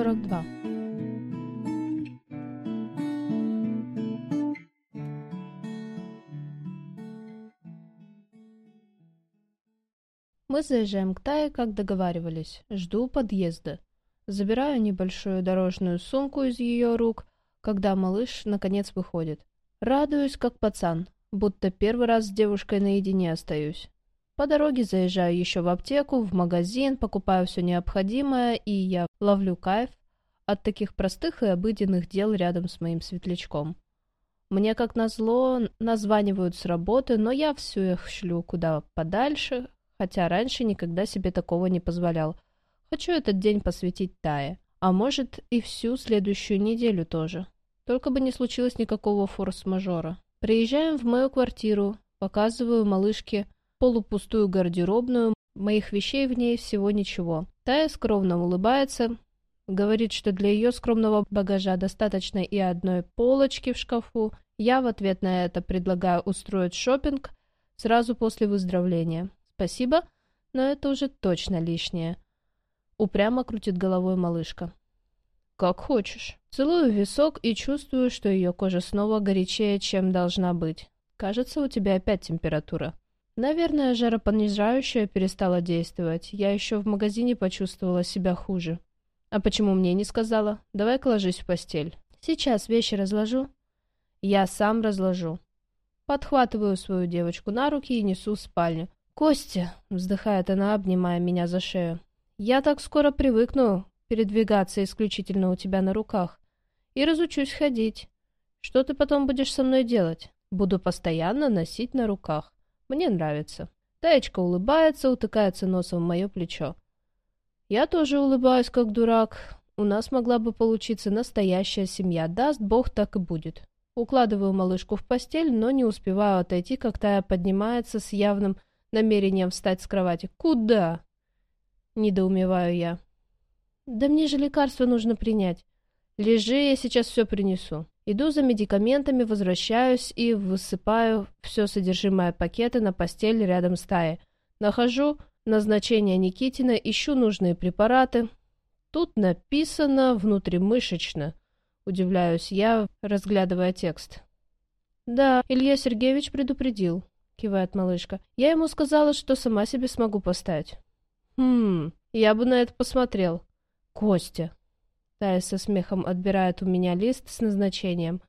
42. Мы заезжаем к Тае, как договаривались. Жду подъезда. Забираю небольшую дорожную сумку из ее рук, когда малыш наконец выходит. Радуюсь, как пацан, будто первый раз с девушкой наедине остаюсь. По дороге заезжаю еще в аптеку, в магазин, покупаю все необходимое, и я ловлю кайф от таких простых и обыденных дел рядом с моим светлячком. Мне, как назло, названивают с работы, но я все их шлю куда подальше, хотя раньше никогда себе такого не позволял. Хочу этот день посвятить Тае, а может и всю следующую неделю тоже. Только бы не случилось никакого форс-мажора. Приезжаем в мою квартиру, показываю малышке полупустую гардеробную, моих вещей в ней всего ничего. Тая скромно улыбается, говорит, что для ее скромного багажа достаточно и одной полочки в шкафу. Я в ответ на это предлагаю устроить шопинг сразу после выздоровления. Спасибо, но это уже точно лишнее. Упрямо крутит головой малышка. Как хочешь. Целую висок и чувствую, что ее кожа снова горячее, чем должна быть. Кажется, у тебя опять температура. Наверное, жаропонижающая перестала действовать. Я еще в магазине почувствовала себя хуже. А почему мне не сказала? Давай-ка ложись в постель. Сейчас вещи разложу. Я сам разложу. Подхватываю свою девочку на руки и несу в спальню. «Костя!» — вздыхает она, обнимая меня за шею. «Я так скоро привыкну передвигаться исключительно у тебя на руках. И разучусь ходить. Что ты потом будешь со мной делать? Буду постоянно носить на руках. Мне нравится». Таечка улыбается, утыкается носом в мое плечо. Я тоже улыбаюсь, как дурак. У нас могла бы получиться настоящая семья. Даст Бог, так и будет. Укладываю малышку в постель, но не успеваю отойти, как Тая поднимается с явным намерением встать с кровати. «Куда?» — недоумеваю я. «Да мне же лекарство нужно принять. Лежи, я сейчас все принесу». Иду за медикаментами, возвращаюсь и высыпаю все содержимое пакета на постель рядом с Таей. Нахожу назначение Никитина, ищу нужные препараты. Тут написано «внутримышечно». Удивляюсь я, разглядывая текст. «Да, Илья Сергеевич предупредил кивает малышка. Я ему сказала, что сама себе смогу поставить. Хм, я бы на это посмотрел. Костя. Тая со смехом отбирает у меня лист с назначением.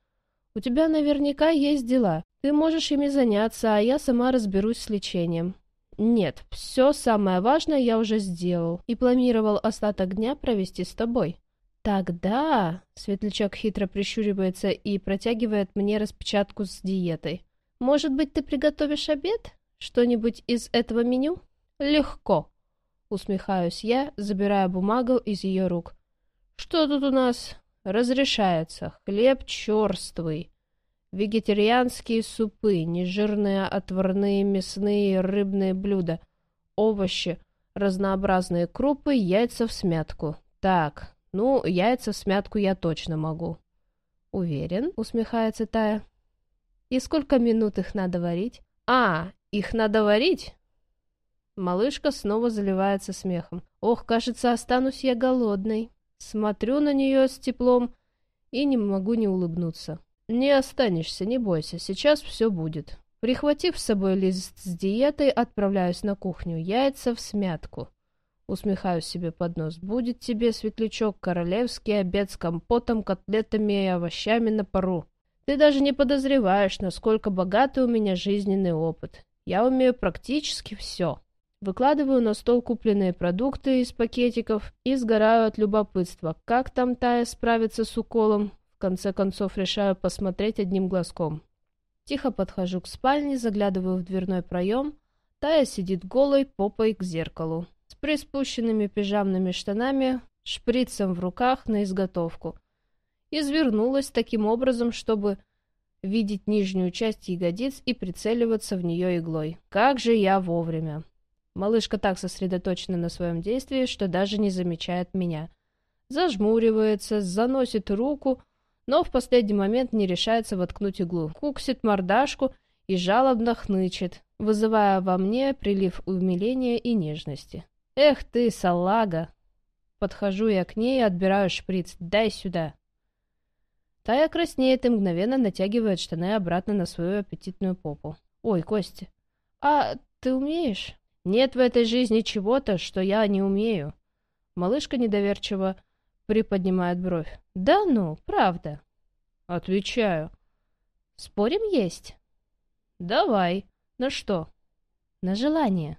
У тебя наверняка есть дела. Ты можешь ими заняться, а я сама разберусь с лечением. Нет, все самое важное я уже сделал и планировал остаток дня провести с тобой. Тогда, светлячок хитро прищуривается и протягивает мне распечатку с диетой. Может быть, ты приготовишь обед? Что-нибудь из этого меню? Легко. Усмехаюсь я, забирая бумагу из ее рук. Что тут у нас? Разрешается. Хлеб черствый. Вегетарианские супы, нежирные отварные мясные рыбные блюда, овощи, разнообразные крупы, яйца в смятку. Так, ну, яйца в смятку я точно могу. Уверен, усмехается Тая. И сколько минут их надо варить? А, их надо варить? Малышка снова заливается смехом. Ох, кажется, останусь я голодной. Смотрю на нее с теплом и не могу не улыбнуться. Не останешься, не бойся, сейчас все будет. Прихватив с собой лист с диетой, отправляюсь на кухню. Яйца в смятку. Усмехаюсь себе под нос. Будет тебе, светлячок, королевский обед с компотом, котлетами и овощами на пару. Ты даже не подозреваешь, насколько богатый у меня жизненный опыт. Я умею практически все. Выкладываю на стол купленные продукты из пакетиков и сгораю от любопытства. Как там Тая справится с уколом? В конце концов решаю посмотреть одним глазком. Тихо подхожу к спальне, заглядываю в дверной проем. Тая сидит голой попой к зеркалу. С приспущенными пижамными штанами, шприцем в руках на изготовку извернулась таким образом, чтобы видеть нижнюю часть ягодиц и прицеливаться в нее иглой. Как же я вовремя! Малышка так сосредоточена на своем действии, что даже не замечает меня. Зажмуривается, заносит руку, но в последний момент не решается воткнуть иглу. Куксит мордашку и жалобно хнычет, вызывая во мне прилив умиления и нежности. «Эх ты, салага!» Подхожу я к ней и отбираю шприц. «Дай сюда!» Тая краснеет и мгновенно натягивает штаны обратно на свою аппетитную попу. «Ой, Костя, а ты умеешь?» «Нет в этой жизни чего-то, что я не умею». Малышка недоверчиво приподнимает бровь. «Да ну, правда?» Отвечаю. «Спорим есть?» «Давай. На что?» «На желание».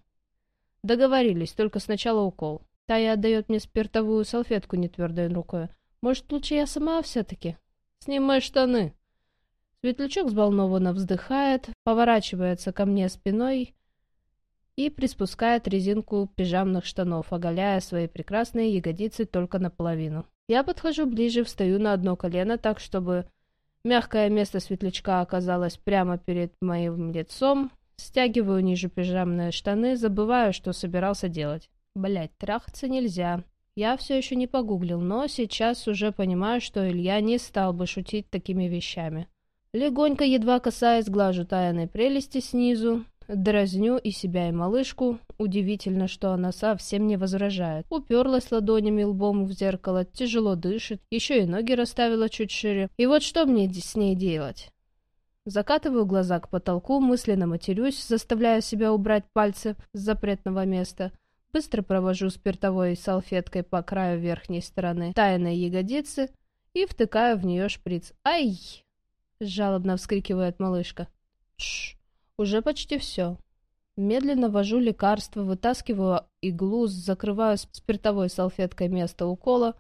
Договорились, только сначала укол. Тая отдает мне спиртовую салфетку нетвердой рукой. Может, лучше я сама все-таки? Снимай штаны. Светлячок взволнованно вздыхает, поворачивается ко мне спиной и приспускает резинку пижамных штанов, оголяя свои прекрасные ягодицы только наполовину. Я подхожу ближе, встаю на одно колено так, чтобы мягкое место светлячка оказалось прямо перед моим лицом, стягиваю ниже пижамные штаны, забываю, что собирался делать. Блять, трахаться нельзя. Я все еще не погуглил, но сейчас уже понимаю, что Илья не стал бы шутить такими вещами. Легонько, едва касаясь, глажу тайной прелести снизу, дразню и себя, и малышку. Удивительно, что она совсем не возражает. Уперлась ладонями лбом в зеркало, тяжело дышит, еще и ноги расставила чуть шире. И вот что мне с ней делать? Закатываю глаза к потолку, мысленно матерюсь, заставляя себя убрать пальцы с запретного места – Быстро провожу спиртовой салфеткой по краю верхней стороны тайной ягодицы и втыкаю в нее шприц. «Ай!» — жалобно вскрикивает малышка. «Тш, уже почти все». Медленно ввожу лекарство, вытаскиваю иглу, закрываю спиртовой салфеткой место укола,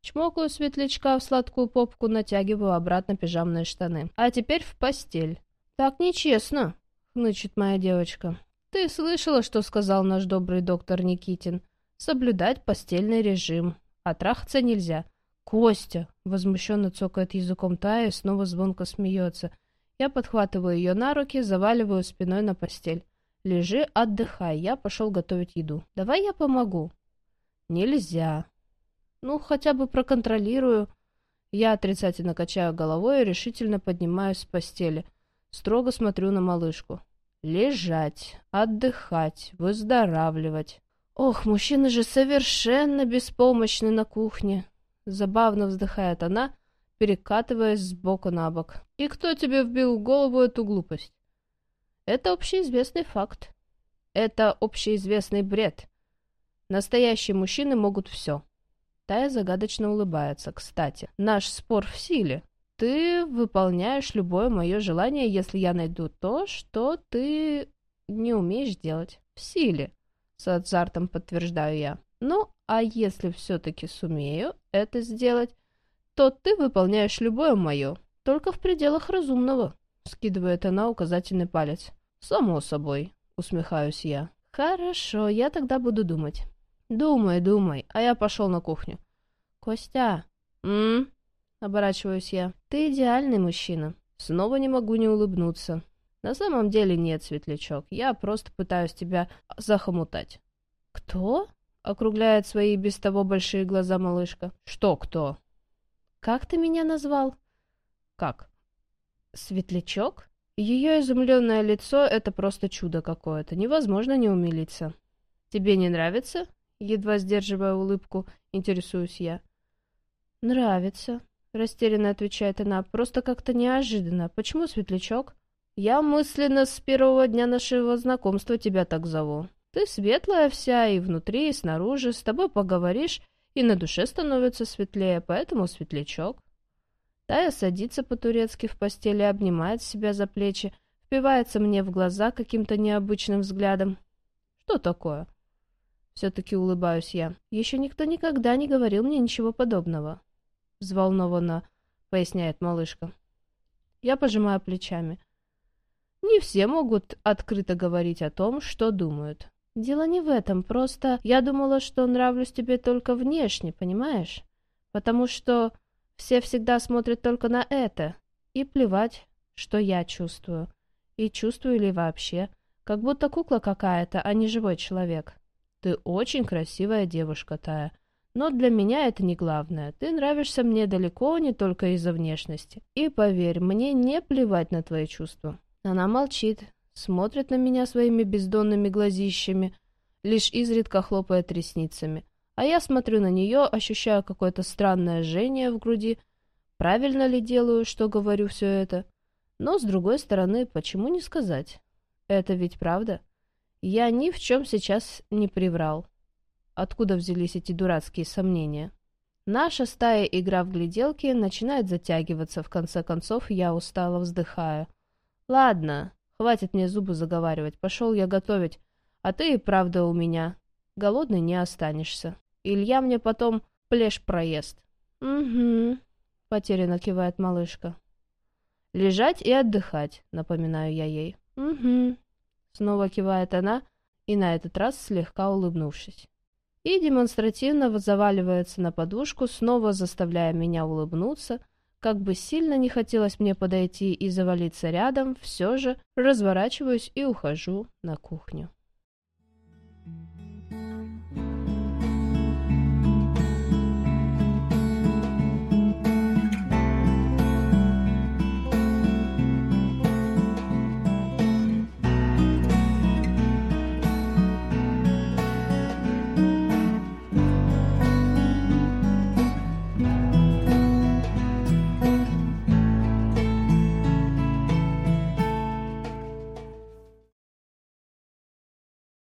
чмокаю светлячка в сладкую попку, натягиваю обратно пижамные штаны. А теперь в постель. «Так нечестно», — хнычет моя девочка. Ты слышала, что сказал наш добрый доктор Никитин? Соблюдать постельный режим. А трахаться нельзя. Костя! Возмущенно цокает языком Тая и снова звонко смеется. Я подхватываю ее на руки, заваливаю спиной на постель. Лежи, отдыхай, я пошел готовить еду. Давай я помогу. Нельзя. Ну, хотя бы проконтролирую. Я отрицательно качаю головой и решительно поднимаюсь с постели. Строго смотрю на малышку. Лежать, отдыхать, выздоравливать. Ох, мужчины же совершенно беспомощны на кухне. Забавно вздыхает она, перекатываясь с боку на бок. И кто тебе вбил в голову эту глупость? Это общеизвестный факт. Это общеизвестный бред. Настоящие мужчины могут все. Тая загадочно улыбается. Кстати, наш спор в силе. Ты выполняешь любое мое желание, если я найду то, что ты не умеешь делать. В силе, с азартом подтверждаю я. Ну, а если все-таки сумею это сделать, то ты выполняешь любое мое, только в пределах разумного, скидывает она указательный палец. Само собой, усмехаюсь я. Хорошо, я тогда буду думать. Думай, думай, а я пошел на кухню. Костя, м? Оборачиваюсь я. Ты идеальный мужчина. Снова не могу не улыбнуться. На самом деле нет, Светлячок. Я просто пытаюсь тебя захомутать. Кто? Округляет свои без того большие глаза малышка. Что кто? Как ты меня назвал? Как? Светлячок? Ее изумленное лицо — это просто чудо какое-то. Невозможно не умилиться. Тебе не нравится? Едва сдерживая улыбку, интересуюсь я. Нравится. — растерянно отвечает она. «Просто как-то неожиданно. Почему светлячок?» «Я мысленно с первого дня нашего знакомства тебя так зову. Ты светлая вся и внутри, и снаружи. С тобой поговоришь, и на душе становится светлее, поэтому светлячок». Тая садится по-турецки в постели, обнимает себя за плечи, впивается мне в глаза каким-то необычным взглядом. «Что такое?» Все-таки улыбаюсь я. Еще никто никогда не говорил мне ничего подобного взволнованно поясняет малышка. Я пожимаю плечами. Не все могут открыто говорить о том, что думают. Дело не в этом, просто я думала, что нравлюсь тебе только внешне, понимаешь? Потому что все всегда смотрят только на это. И плевать, что я чувствую. И чувствую ли вообще. Как будто кукла какая-то, а не живой человек. Ты очень красивая девушка, Тая. Но для меня это не главное. Ты нравишься мне далеко не только из-за внешности. И поверь, мне не плевать на твои чувства. Она молчит, смотрит на меня своими бездонными глазищами, лишь изредка хлопает ресницами. А я смотрю на нее, ощущаю какое-то странное жжение в груди. Правильно ли делаю, что говорю все это? Но, с другой стороны, почему не сказать? Это ведь правда. Я ни в чем сейчас не приврал. Откуда взялись эти дурацкие сомнения? Наша стая игра в гляделки начинает затягиваться. В конце концов, я устало вздыхаю. Ладно, хватит мне зубы заговаривать. Пошел я готовить. А ты и правда у меня. Голодный не останешься. Илья мне потом плешь проест. Угу, потерянно кивает малышка. Лежать и отдыхать, напоминаю я ей. Угу. Снова кивает она, и на этот раз слегка улыбнувшись. И демонстративно заваливается на подушку, снова заставляя меня улыбнуться, как бы сильно не хотелось мне подойти и завалиться рядом, все же разворачиваюсь и ухожу на кухню.